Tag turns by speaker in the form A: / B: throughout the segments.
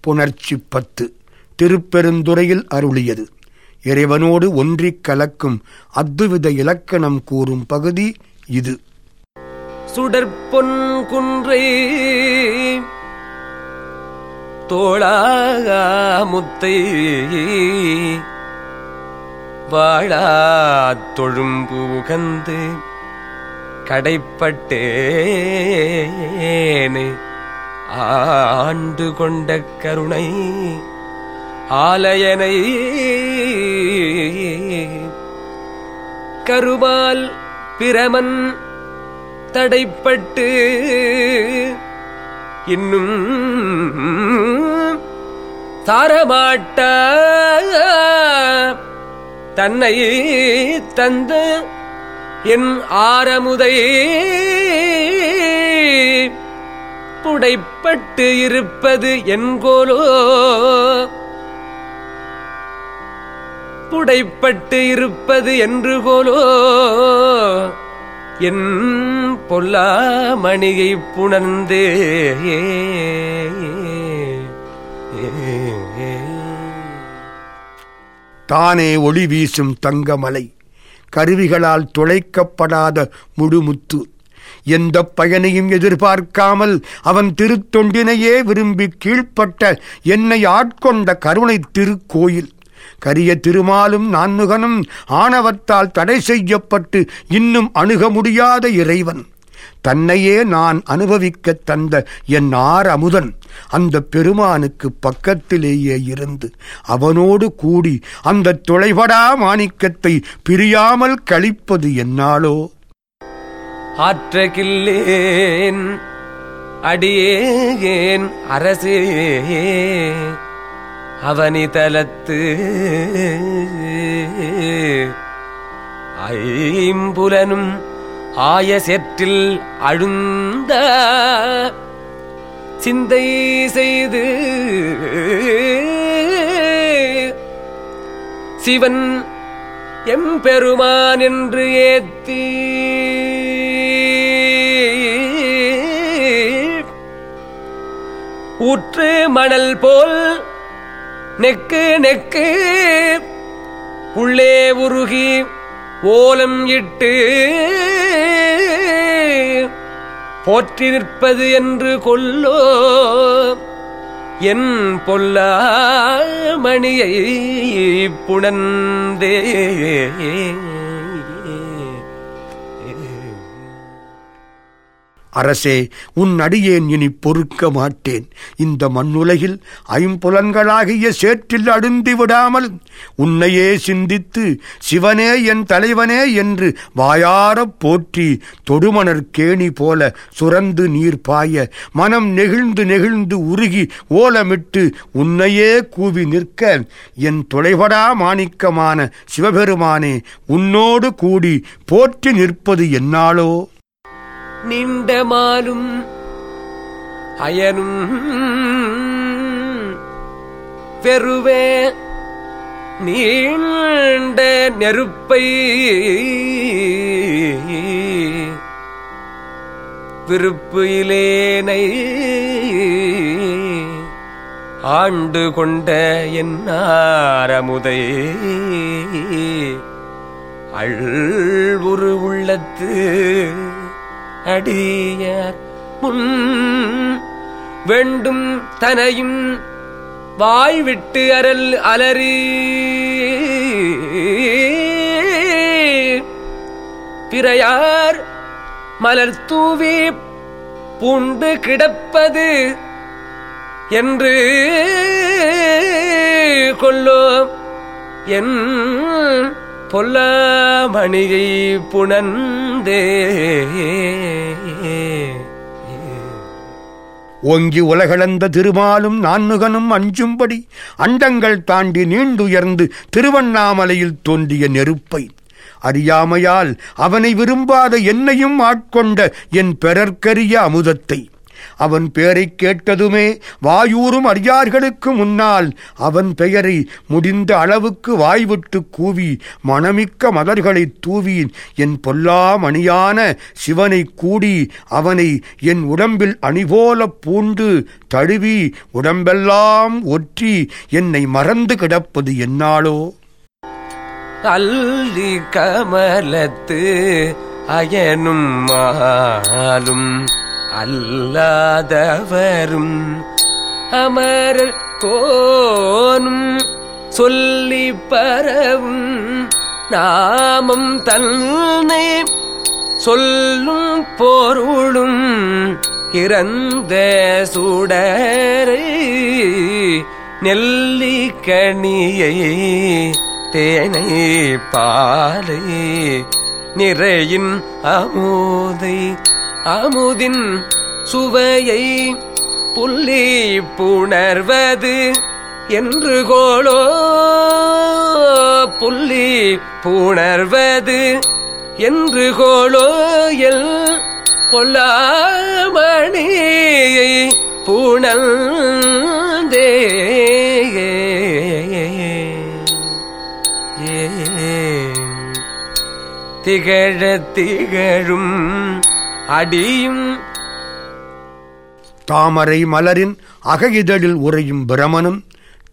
A: புணர்ச்சி பத்து திருப்பெருந்துறையில் அருளியது. இறைவனோடு ஒன்றிக் கலக்கும் அத்துவித இலக்கணம் கூறும் பகுதி இது.
B: சுடற்பொன் குன்றை தோளாக முத்தை வாழா தொழும்புகந்து கடைப்பட்டேனே. ஆண்டு கொண்ட கருணை ஆலயனை கருவால் பிரமன் தடைப்பட்டு இன்னும் தாரமாட்ட தன்னை தந்த என் ஆரமுதை புடைப்பட்டு இருப்பது என்கோலோ புடைப்பட்டு இருப்பது என்று கோலோ என் பொல்லாமணியை புணர்ந்து.
A: தானே ஒளி வீசும் தங்கமலை. கருவிகளால் துளைக்கப்படாத முழுமுத்து எந்த பயனையும் எதிர்பார்க்காமல் அவன் திருத்தொண்டினையே விரும்பி கீழ்ப்பட்ட என்னை ஆட்கொண்ட கருணை திருக்கோயில். கரிய திருமாலும் நான்முகனும் ஆணவத்தால் தடை செய்யப்பட்டு இன்னும் அணுக முடியாத இறைவன். தன்னையே நான் அனுபவிக்கத் தந்த என் ஆர் அமுதன் அந்த பெருமானுக்கு பக்கத்திலேயே இருந்து அவனோடு கூடி அந்த தொலைபடா மாணிக்கத்தை பிரியாமல் கழிப்பது என்னாலோ?
B: ஆற்றகில்லேன் அடியேன் அரசே அவனிதலத்து ஐம்புலனும் ஆயசெற்றில் அழுந்த சிந்தை செய்து சிவன் எம்பெருமான் என்று ஏத்தீ ஊற்று மணல் போல் நெக்கு நெக்கு. உள்ளே உருகி ஓலம் இட்டு போற்றி நிற்பது என்று கொல்லோ. என் பொல்லா மணியை புணர்ந்தே.
A: அரசே உன் அடியேன் இனி பொறுக்க மாட்டேன். இந்த மண்ணுலகில் ஐம்புலன்களாகிய சேற்றில் அடுந்தி விடாமல் உன்னையே சிந்தித்து சிவனே என் தலைவனே என்று வாயாரப் போற்றி தொடுமணர் கேணி போல சுரந்து நீர் பாய மனம் நெகிழ்ந்து நெகிழ்ந்து உருகி ஓலமிட்டு உன்னையே கூவி நிற்க என் தொலைபடா மாணிக்கமான சிவபெருமானே உன்னோடு கூடி போற்றி நிற்பது என்னாலோ?
B: நின்ற அயனும் பெருவே நீண்ட நெருப்பை விருப்பு இலேனை ஆண்டு கொண்ட என்னாரமுதை அள்வுரு உள்ளத்து அடியார் முன் வேண்டும் தனையும் வாய் விட்டு அரல் அலறி. பிறையார் மலர் தூவி பூண்டு கிடப்பது என்று கொல்லோ என் பொல்லாமணியை புணந்தே
A: ஓங்கி உலகளந்த திருமாலும் நான்முகனும் அஞ்சும்படி அண்டங்கள் தாண்டி நீண்டுயர்ந்து திருவண்ணாமலையில் தோன்றிய நெருப்பை. அறியாமையால் அவனை விரும்பாத என்னையும் ஆட்கொண்ட என் பெறற்கரிய அமுதத்தை. அவன் பெயரைக் கேட்டதுமே வாயூரும் அடியார்களுக்கு முன்னால் அவன் பெயரை முடிந்த அளவுக்கு வாய்விட்டு கூவி மணமிக்க மலர்களை தூவி என் பொல்லாமணியான சிவனை கூடி அவனை என் உடம்பில் அணிபோலப் பூண்டு தழுவி உடம்பெல்லாம் ஒற்றி என்னை மறந்து கிடப்பது என்னாலோ?
B: அல்லி கமலத்து அயனும் மாலும் அல்லாதவரும் அமரர் கோனும் சொல்லி பரவும் நாமம் தன்னை சொல்லும் பொருளும் இறந்த சுடரை நெல்லிக்கணியை தேனை பாலை நிறையின் அமோதை அமுதின் சுவையை புள்ளி புணர்வது என்று கோளோ புள்ளி புணர்வது என்று கோளோ எல் பொல்லாமணியை புணர்ந்தே. திகழ திகழும் அடியும்.
A: தாமரை மலரின் அகஇதழில் உறையும் பிரமனும்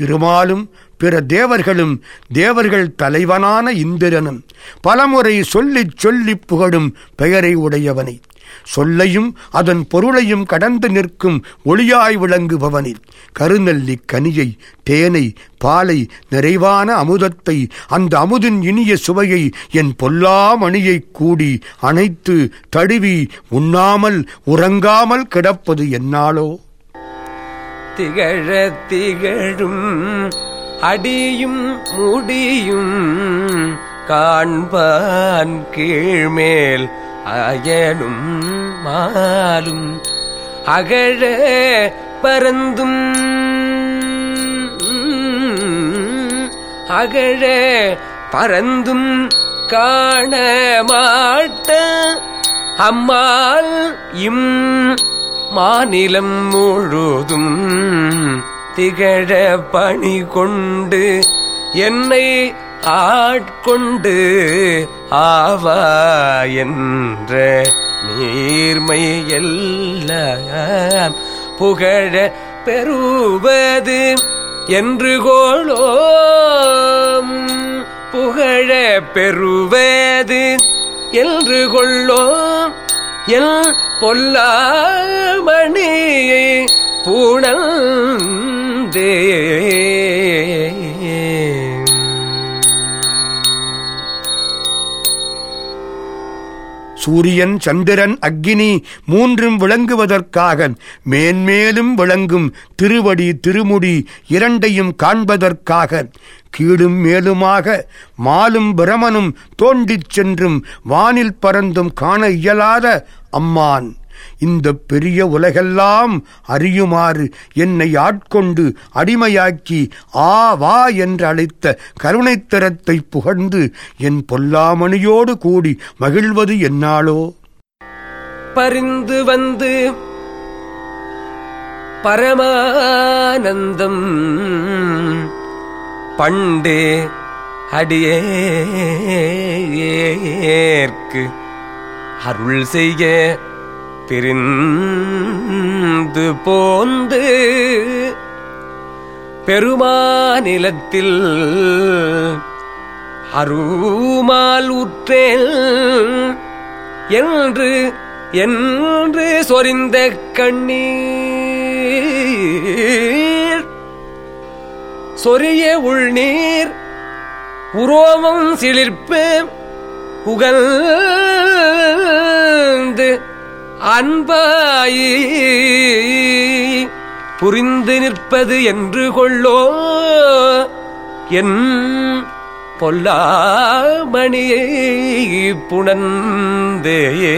A: திருமாலும் பிற தேவர்களும் தேவர்கள் தலைவனான இந்திரனும் பலமுறை சொல்லிச் சொல்லிப் புகழும் பெயரை உடையவனை. சொல்லையும் அதன் பொருளையும் கடந்து நிற்கும் ஒளியாய் விளங்குபவனில் கருநெல்லி கனியை தேனை பாலை நிறைவான அமுதத்தை அந்த அமுதின் இனிய சுவையை என் பொல்லாமணியை கூடி அணைத்து தழுவி உண்ணாமல் உறங்காமல் கிடப்பது என்னாலோ?
B: திகழ திகழும் அடியும் முடியும் காண்பான் கீழ்மேல் அயனும் மாலும் அகழ பரந்தும். அகழ பரந்தும் காண மாட்ட அம்மாள் இம் மாநிலம் முழுதும் திகழ பணி கொண்டு என்னை ஆட்கொண்டு ஆவா என்ற நீர்மை எல்லாம் புகழ பெறுவது என்று கோளோ புகழ பெறுவது என்று கொள்ளோம் எல் பொல்லாமணியை பூணந்தே
A: சூரியன் சந்திரன் அக்னி மூன்றும் விளங்குவதற்காக மேன்மேலும் விளங்கும் திருவடி திருமுடி இரண்டையும் காண்பதற்காக கீழும் மேலுமாக மாலும் பிரமனும் தோண்டிச் சென்றும் வானில் பறந்தும் காண இயலாத அம்மான். இந்த பெரிய உலகெல்லாம் அறியுமாறு என்னை ஆட்கொண்டு அடிமையாக்கி ஆ வா என்று அழைத்த கருணைத்தரத்தை புகழ்ந்து என் பொல்லாமணியோடு கூடி மகிழ்வது என்னாலோ?
B: பரிந்து வந்து பரமானந்தம் பண்டு அடியேற்கு அருள் செய்ய பிரிந்து போந்து பெருமாநிலத்தில் அருமால் உற்றேன் என்று என்று சொரிந்த கண்ணீர். சொரிய உள்நீர் உரோமம் சிலிர்ப்பு உகழ்ந்து அன்பாயி புரிந்து நிற்பது என்று கொள்ளோ. என் பொல்லாமணியை புணந்தேயே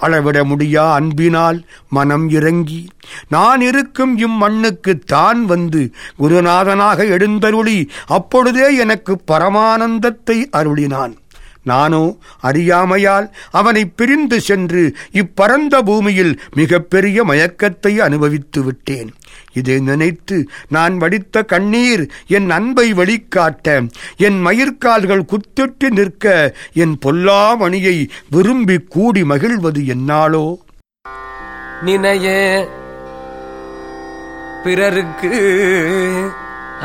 A: அளவிட முடியா அன்பினால் மனம் இறங்கி. நான் இருக்கும் இம்மண்ணுக்கு தான் வந்து குருநாதனாக எழுந்தருளி அப்பொழுதே எனக்கு பரமானந்தத்தை அருளினான். நானோ அறியாமையால் அவனை பிரிந்து சென்று இப்பரந்த பூமியில் மிகப்பெரிய மயக்கத்தை அனுபவித்து விட்டேன். இதை நினைத்து நான் வடித்த கண்ணீர் என் அன்பை வெளிக்காட்ட என் மயிர்கால்கள் குத்திட்டு நிற்க என் பொல்லாமணியை விரும்பி கூடி மகிழ்வது என்னாலோ?
B: நினைய பிறருக்கு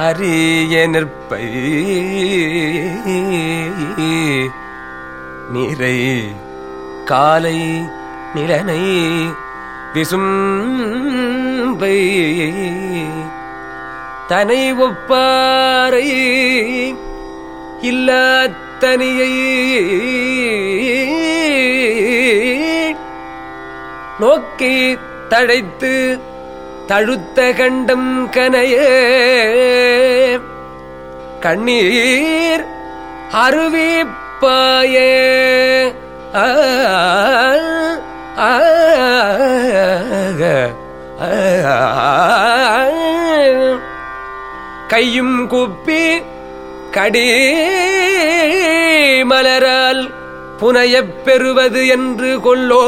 B: அரிய நிற்பை. நீரை காலை நிலனை விசும்பை தனை ஒப்பாரை இல்லாத்தனியை நோக்கி தழைத்து தழுத்த கண்டம் கனைய. கண்ணீர் அருவி பாயே ஆ, கையும் குப்பி கடி மலரால் புனையப் பெறுவது என்று கொள்ளோ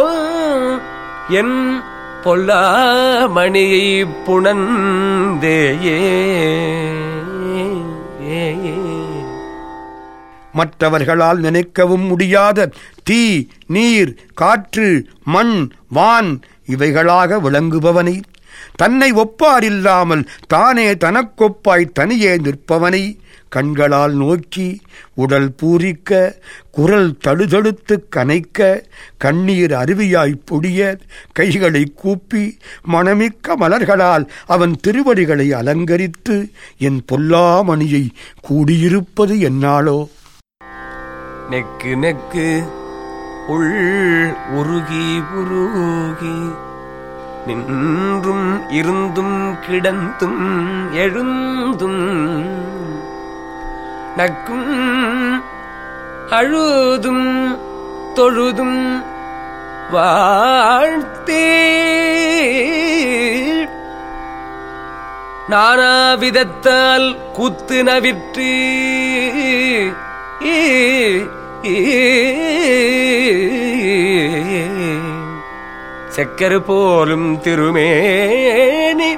B: என் பொல்லாமணியை புணந்தேயே
A: மற்றவர்களால் நினைக்கவும் முடியாத தீ நீர் காற்று மண் வான் இவைகளாக விளங்குபவனை. தன்னை ஒப்பாரில்லாமல் தானே தனக்கொப்பாய் தனியே நிற்பவனை. கண்களால் நோக்கி உடல் பூரிக்க குரல் தழுதழுத்து கனைக்க கண்ணீர் அருவியாய் பொடிய கைகளை கூப்பி மணமிக்க மலர்களால் அவன் திருவடிகளை அலங்கரித்து என் பொல்லாமணியை கூடியிருப்பது என்னாலோ?
B: நெக்கு நெக்கு உள் உருகி உருகி நின்றும் இருந்தும் கிடந்தும் எழுந்தும் நக்கும் அழுதும் தொழுதும் வாழ்த்தே நானாவிதத்தால் கூத்து நவிற்று செக்கரு போலும் திருமேனி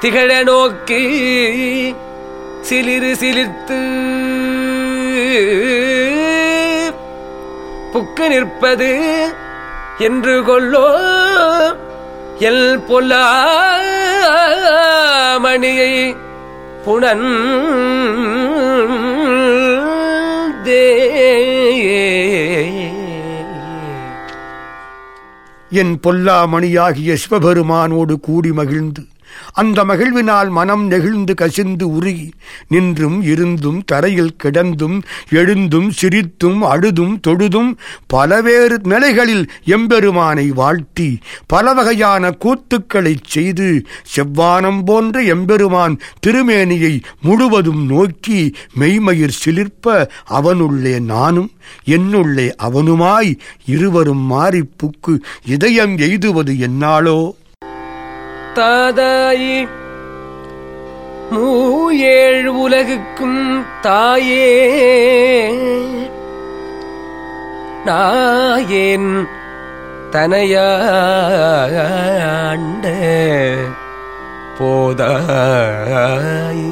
B: திகழ நோக்கி சிலிரு சிலிர்த்து புக்கு நிற்பது என்று கொள்ளோ எல் பொல்லாமணியை புனன்
A: என் பொல்லாமணியாகிய சிவபெருமானோடு கூடி மகிழ்ந்து அந்த மகிழ்வினால் மனம் நெகிழ்ந்து கசிந்து உருகி நின்றும் இருந்தும் தரையில் கிடந்தும் எழுந்தும் சிரித்தும் அழுதும் தொழுதும் பலவேறு நிலைகளில் எம்பெருமானை வாழ்த்தி பல வகையான கூத்துக்களைச் செய்து செவ்வானம் போன்ற எம்பெருமான் திருமேனியை முழுவதும் நோக்கி மெய்மயிர் சிலிர்ப்ப அவனுள்ளே நானும் என்னுள்ளே அவனுமாய் இருவரும் மாறிப்புக்கு இதயம் எய்துவது என்னாலோ?
B: தாதாயி மூஏழு உலகுக்கும் தாயே. நாயேன் தனையாண்ட போதாய்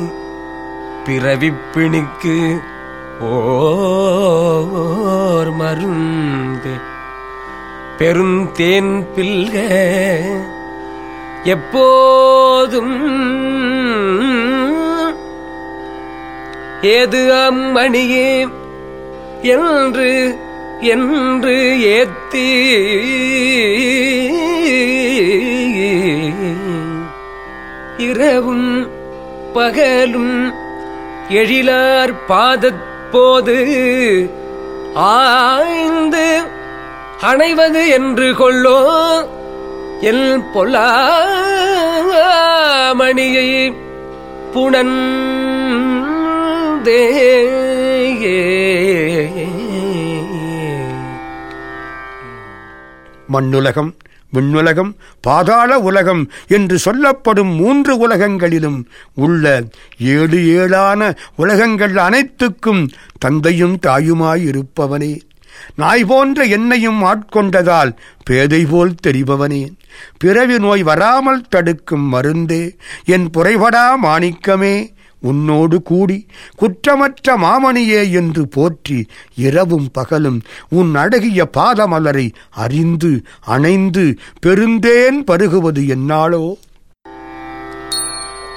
B: பிறவிப்பிணிக்கு ஓர் மருந்து. பெருந்தேன் பில்க எப்போதும் ஏது அம்மணியே என்று என்று ஏத்தி இரவும் பகலும் எழிலார் பாதப்போது ஆய்ந்து அணைவது என்று கொள்ளோ எல் பொல்லாமணியை புணன்
A: மண்ணுலகம் விண்ணுலகம் பாதாள உலகம் என்று சொல்லப்படும் மூன்று உலகங்களிலும் உள்ள ஏழு ஏழான உலகங்கள் அனைத்துக்கும் தந்தையும் தாயுமாயிருப்பவனே. நாய் போன்ற என்னையும் ஆட்கொண்டதால் பேதை போல் தெரிபவனே. பிறவி நோய் வராமல் தடுக்கும் மருந்தே. என் புரைபடா மாணிக்கமே உன்னோடு கூடி குற்றமற்ற மாமணியே என்று போற்றி இரவும் பகலும் உன் அழகிய பாதமலரை அறிந்து அணைந்து பெருந்தேன் பருகுவது என்னாளோ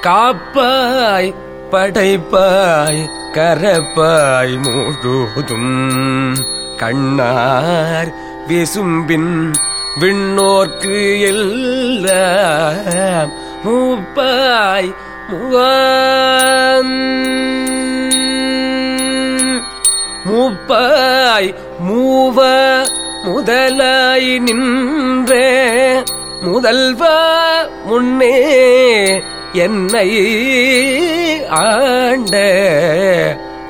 B: காப்பாய் படைப்பாய் கரப்பாய் முழுதும் கண்ணார் விசும்பின் விண்ணோர்க்கு எல்ல மூப்பாய் முவான் மூப்பாய் மூவ முதலாய் நின்றே முதல்வா முன்னே என்னை ஆண்ட.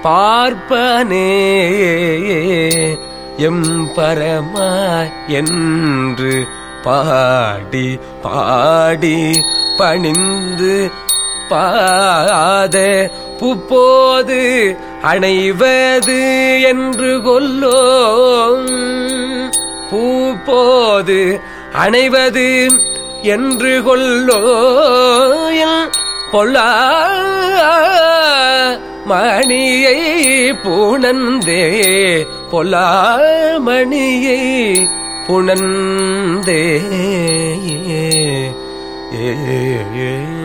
B: பார்ப்பனே எம் பரமா என்று பாடி பாடி பணிந்து பாத புப்போது அணைவது என்று கொல்லோ பூப்போது அணைவது என்று கொல்லோ பொல்லா மணியை புணந்தே பொலாமணியை புணந்தே ஏ ஏ.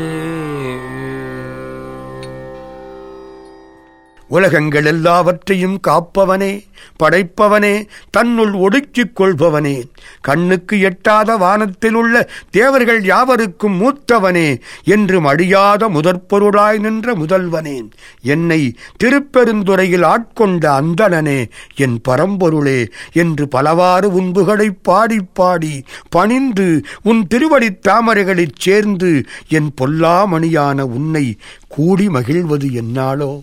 A: உலகங்கள் எல்லாவற்றையும் காப்பவனே படைப்பவனே தன்னுள் ஒடுக்கிக் கொள்பவனே. கண்ணுக்கு எட்டாத வானத்தில் உள்ள தேவர்கள் யாவருக்கும் மூத்தவனே என்று மடியாத முதற்பொருளாய் நின்ற முதல்வனே. என்னை திருப்பெருந்துறையில் ஆட்கொண்ட அந்தணனே என் பரம்பொருளே என்று பலவாறு உன்புகளைப் பாடி பாடி பணிந்து உன் திருவடித் தாமரைகளைச் சேர்ந்து என் பொல்லாமணியான உன்னை கூடி மகிழ்வது என்னாலோ?